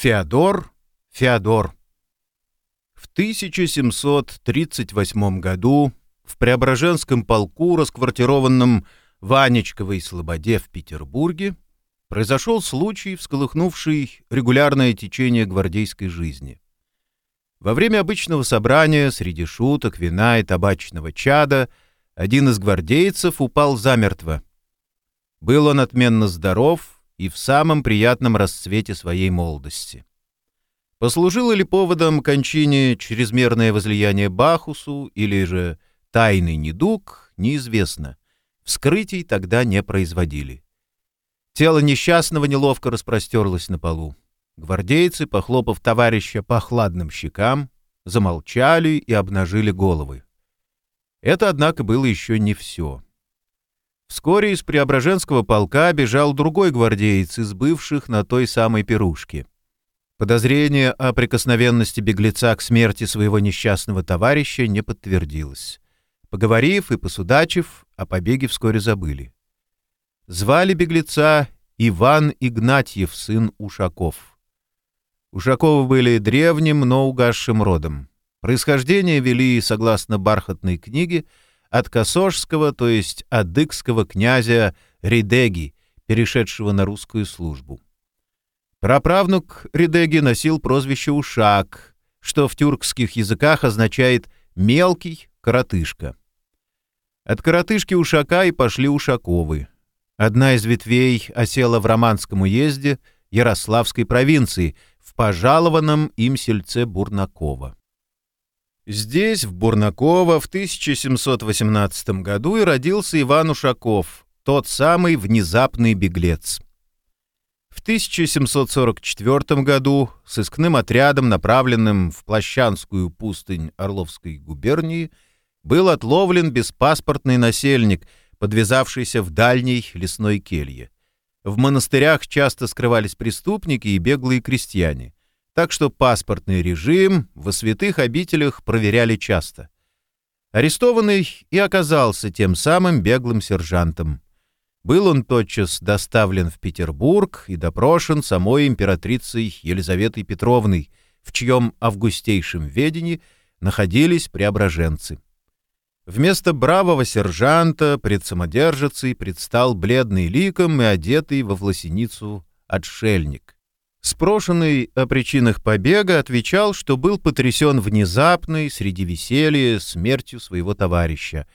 Феодор, Феодор. В 1738 году в Преображенском полку, расквартированном в Анечковой Слободе в Петербурге, произошел случай, всколыхнувший регулярное течение гвардейской жизни. Во время обычного собрания среди шуток, вина и табачного чада один из гвардейцев упал замертво. Был он отменно здоров и в самом приятном расцвете своей молодости. Послужило ли поводом кончине чрезмерное возлияние Бахусу или же тайный недуг, неизвестно. Вскрытий тогда не производили. Тело несчастного неловко распростерлось на полу. Гвардейцы, похлопав товарища по хладным щекам, замолчали и обнажили головы. Это, однако, было еще не все. Вскоре из Преображенского полка бежал другой гвардеец из бывших на той самой пирушке. Подозрение о прикосновенности беглеца к смерти своего несчастного товарища не подтвердилось. Поговорив и посудачив, о побеге вскоре забыли. Звали беглеца Иван Игнатьев, сын Ушаков. Ушаковы были древним, но угасшим родом. Происхождение вели, согласно бархатной книге, от Косожского, то есть адыгского князя Ридеги, перешедшего на русскую службу. Праправнук Ридеги носил прозвище Ушак, что в тюркских языках означает «мелкий коротышка». От коротышки Ушака и пошли Ушаковы. Одна из ветвей осела в Романском уезде Ярославской провинции, в пожалованном им сельце Бурнакова. Здесь, в Бурнаково, в 1718 году и родился Иван Ушаков, тот самый внезапный беглец. В 1744 году с искным отрядом, направленным в Плащанскую пустынь Орловской губернии, был отловлен беспаспортный насельник, подвязавшийся в дальней лесной келье. В монастырях часто скрывались преступники и беглые крестьяне так что паспортный режим во святых обителях проверяли часто. Арестованный и оказался тем самым беглым сержантом. Был он тотчас доставлен в Петербург и допрошен самой императрицей Елизаветой Петровной, в чьем августейшем ведении находились преображенцы. Вместо бравого сержанта пред самодержицей предстал бледный ликом и одетый во власеницу отшельник. Спрошенный о причинах побега отвечал, что был потрясен внезапной, среди веселья, смертью своего товарища.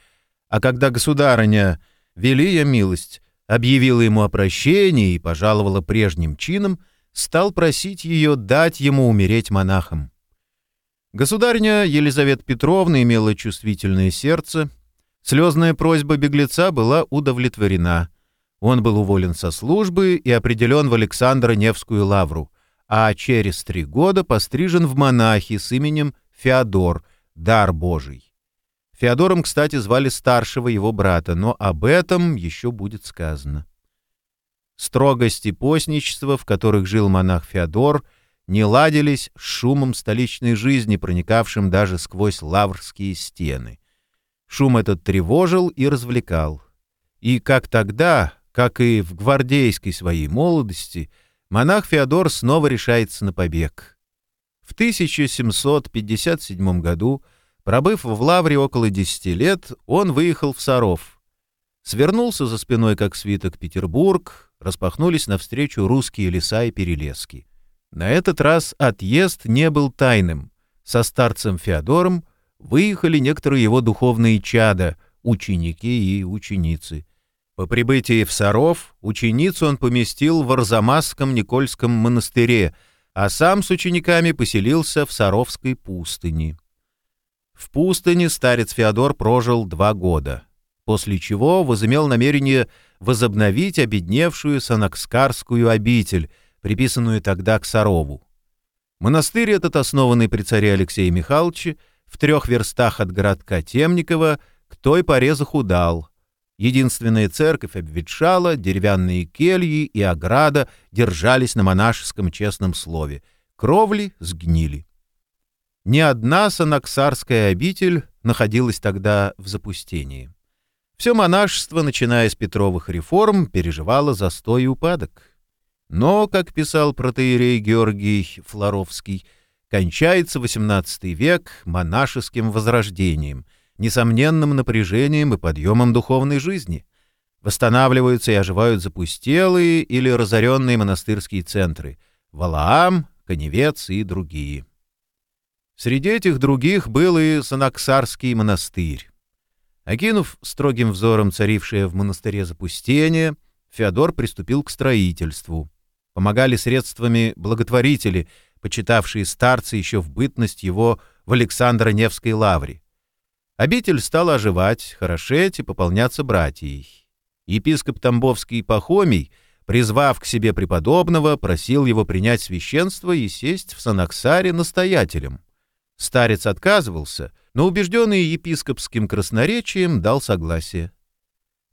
А когда государыня, велия милость, объявила ему о прощении и пожаловала прежним чином, стал просить ее дать ему умереть монахом. Государня Елизавета Петровна имела чувствительное сердце. Слезная просьба беглеца была удовлетворена — он был уволен со службы и определен в Александро-Невскую лавру, а через три года пострижен в монахи с именем Феодор, дар Божий. Феодором, кстати, звали старшего его брата, но об этом еще будет сказано. Строгости постничества, в которых жил монах Феодор, не ладились с шумом столичной жизни, проникавшим даже сквозь лаврские стены. Шум этот тревожил и развлекал. И как тогда, как и в гвардейской своей молодости, монах Феодор снова решается на побег. В 1757 году, пробыв в Лавре около 10 лет, он выехал в Саров. Свернулся за спиной, как свиток, Петербург, распахнулись навстречу русские леса и перелески. На этот раз отъезд не был тайным. Со старцем Феодором выехали некоторые его духовные чада, ученики и ученицы — по прибытии в Саров ученицу он поместил в Арзамасском Никольском монастыре, а сам с учениками поселился в Саровской пустыне. В пустыне старец Феодор прожил два года, после чего возымел намерение возобновить обедневшую Санакскарскую обитель, приписанную тогда к Сарову. Монастырь этот, основанный при царе Алексея Михайловиче, в трех верстах от городка Темникова, к той поре захудал — Единственная церковь обветшала, деревянные кельи и ограда держались на монашеском честном слове. Кровли сгнили. Ни одна санаксарская обитель находилась тогда в запустении. Все монашество, начиная с Петровых реформ, переживало застой и упадок. Но, как писал протеерей Георгий Флоровский, кончается XVIII век монашеским возрождением, несомненным напряжением и подъемом духовной жизни. Восстанавливаются и оживают запустелые или разоренные монастырские центры — Валаам, Коневец и другие. Среди этих других был и Санаксарский монастырь. Окинув строгим взором царившее в монастыре запустение, Феодор приступил к строительству. Помогали средствами благотворители, почитавшие старца еще в бытность его в Александро-Невской лавре. Обитель стала оживать, хорошеть и пополняться братьей. Епископ Тамбовский Пахомий, призвав к себе преподобного, просил его принять священство и сесть в Санаксаре настоятелем. Старец отказывался, но убежденный епископским красноречием дал согласие.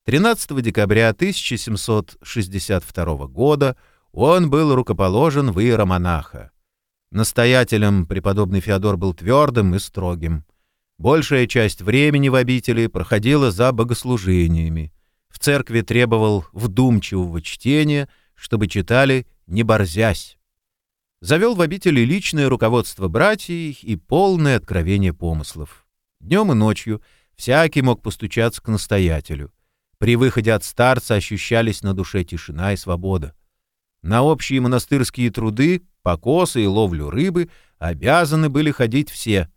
13 декабря 1762 года он был рукоположен в иеромонаха. Настоятелем преподобный Феодор был твердым и строгим. Большая часть времени в обители проходила за богослужениями. В церкви требовал вдумчивого чтения, чтобы читали не борзясь завел в обители личное руководство братьей и полное откровение помыслов. Днем и ночью всякий мог постучаться к настоятелю. При выходе от старца ощущались на душе тишина и свобода. На общие монастырские труды, покосы и ловлю рыбы обязаны были ходить все.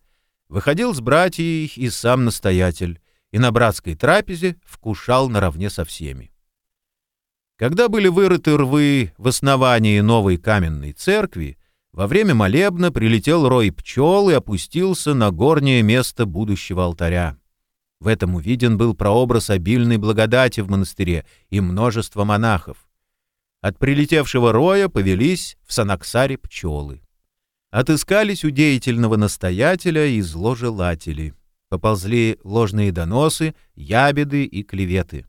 Выходил с братьей и сам настоятель, и на братской трапезе вкушал наравне со всеми. Когда были вырыты рвы в основании новой каменной церкви, во время молебна прилетел рой пчел и опустился на горнее место будущего алтаря. В этом увиден был прообраз обильной благодати в монастыре и множество монахов. От прилетевшего роя повелись в Санаксаре пчелы. Отыскались у деятельного настоятеля и зложелатели. Поползли ложные доносы, ябеды и клеветы.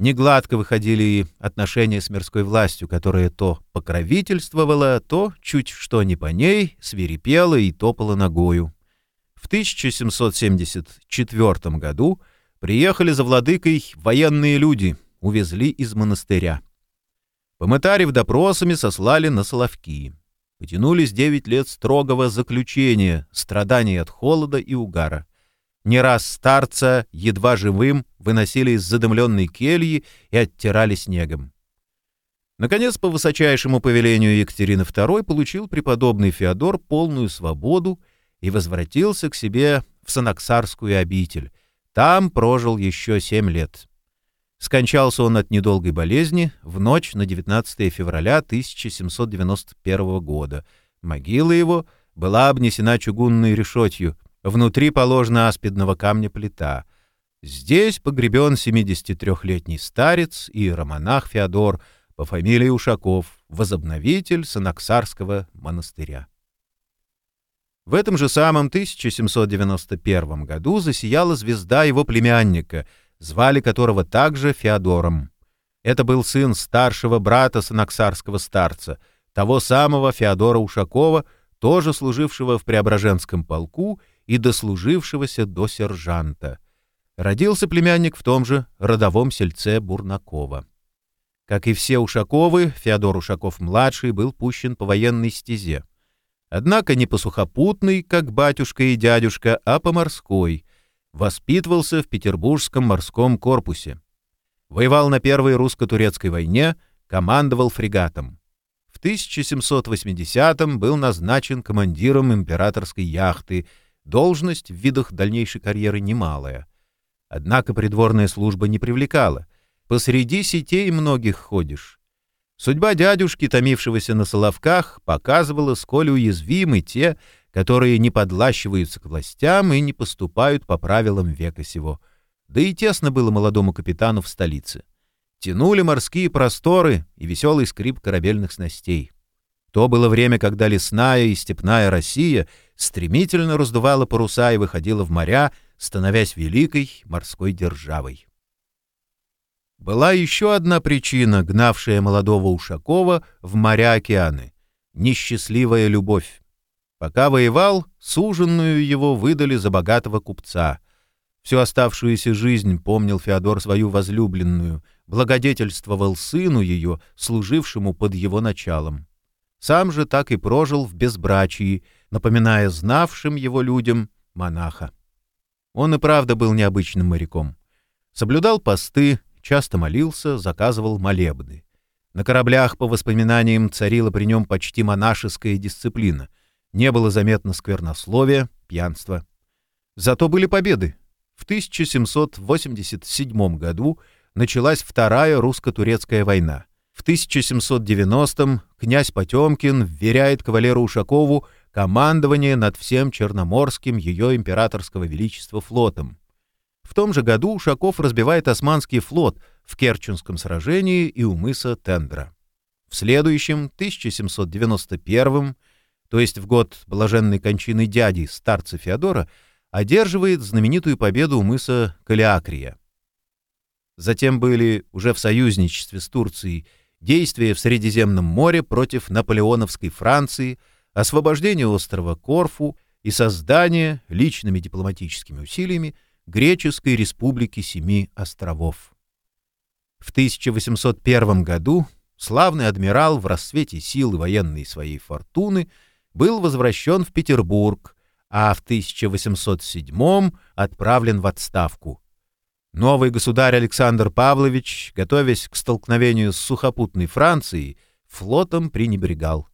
Негладко выходили и отношения с мирской властью, которая то покровительствовала, то, чуть что не по ней, свирепела и топала ногою. В 1774 году приехали за владыкой военные люди, увезли из монастыря. Помытарив допросами, сослали на Соловки. Потянулись девять лет строгого заключения, страданий от холода и угара. Не раз старца, едва живым, выносили из задымленной кельи и оттирали снегом. Наконец, по высочайшему повелению Екатерины II получил преподобный Феодор полную свободу и возвратился к себе в Санаксарскую обитель. Там прожил еще семь лет. Скончался он от недолгой болезни в ночь на 19 февраля 1791 года. Могила его была обнесена чугунной решетью — Внутри положена аспидного камня плита. Здесь погребен 73-летний старец и романах Феодор по фамилии Ушаков, возобновитель Санаксарского монастыря. В этом же самом 1791 году засияла звезда его племянника, звали которого также Феодором. Это был сын старшего брата Санаксарского старца, того самого Феодора Ушакова, тоже служившего в Преображенском полку и дослужившегося до сержанта. Родился племянник в том же родовом сельце Бурнакова. Как и все Ушаковы, Феодор Ушаков-младший был пущен по военной стезе. Однако не по сухопутной, как батюшка и дядюшка, а по морской. Воспитывался в Петербургском морском корпусе. Воевал на Первой русско-турецкой войне, командовал фрегатом. В 1780-м был назначен командиром императорской яхты — Должность в видах дальнейшей карьеры немалая. Однако придворная служба не привлекала. Посреди сетей многих ходишь. Судьба дядюшки, томившегося на Соловках, показывала, сколь уязвимы те, которые не подлащиваются к властям и не поступают по правилам века сего. Да и тесно было молодому капитану в столице. Тянули морские просторы и веселый скрип корабельных снастей. То было время, когда лесная и степная Россия стремительно раздувала паруса и выходила в моря, становясь великой морской державой. Была еще одна причина, гнавшая молодого Ушакова в моря-океаны — несчастливая любовь. Пока воевал, суженную его выдали за богатого купца. Всю оставшуюся жизнь помнил Феодор свою возлюбленную, благодетельствовал сыну ее, служившему под его началом. Сам же так и прожил в безбрачии, напоминая знавшим его людям монаха. Он и правда был необычным моряком. Соблюдал посты, часто молился, заказывал молебны. На кораблях, по воспоминаниям, царила при нем почти монашеская дисциплина. Не было заметно сквернословия, пьянства. Зато были победы. В 1787 году началась Вторая русско-турецкая война. В 1790-м князь Потемкин вверяет кавалеру Ушакову командование над всем Черноморским ее императорского величества флотом. В том же году Ушаков разбивает османский флот в Керченском сражении и у мыса Тендра. В следующем, 1791 то есть в год блаженной кончины дяди, старца Феодора, одерживает знаменитую победу у мыса Калиакрия. Затем были уже в союзничестве с Турцией действия в Средиземном море против наполеоновской Франции, освобождение острова Корфу и создание личными дипломатическими усилиями Греческой республики Семи островов. В 1801 году славный адмирал в рассвете сил и военной своей фортуны был возвращен в Петербург, а в 1807 отправлен в отставку. Новый государь Александр Павлович, готовясь к столкновению с сухопутной Францией, флотом пренебрегал.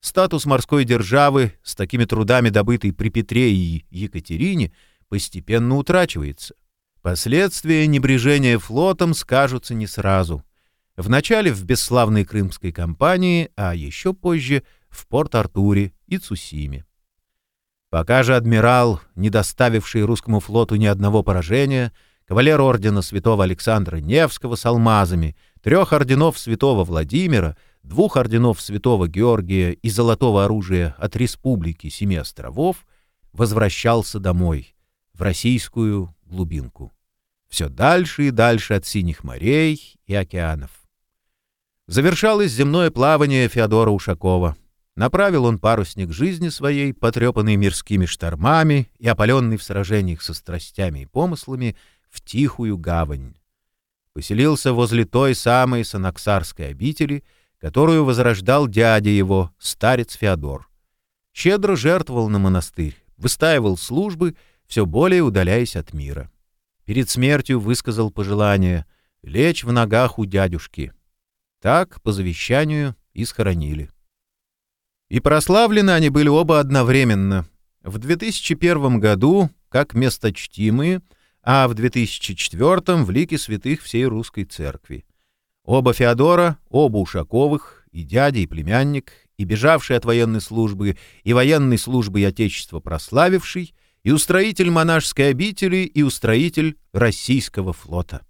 Статус морской державы, с такими трудами добытый при Петре и Екатерине, постепенно утрачивается. Последствия небрежения флотом скажутся не сразу. Вначале в бесславной крымской кампании, а еще позже в Порт-Артуре и Цусиме. Пока же адмирал, не доставивший русскому флоту ни одного поражения, кавалер ордена святого Александра Невского с алмазами, трех орденов святого Владимира, двух орденов святого Георгия и золотого оружия от Республики Семи островов, возвращался домой, в российскую глубинку. Все дальше и дальше от синих морей и океанов. Завершалось земное плавание Феодора Ушакова. Направил он парусник жизни своей, потрепанный мирскими штормами и опаленный в сражениях со страстями и помыслами, в тихую гавань. Поселился возле той самой санаксарской обители, которую возрождал дядя его, старец Феодор. Щедро жертвовал на монастырь, выстаивал службы, все более удаляясь от мира. Перед смертью высказал пожелание лечь в ногах у дядюшки. Так, по завещанию, и схоронили. И прославлены они были оба одновременно. В 2001 году как месточтимые, а в 2004 в лике святых всей русской церкви. Оба Феодора, оба Ушаковых, и дядя, и племянник, и бежавший от военной службы, и военной службы и Отечество прославивший, и устроитель монашеской обители, и устроитель российского флота.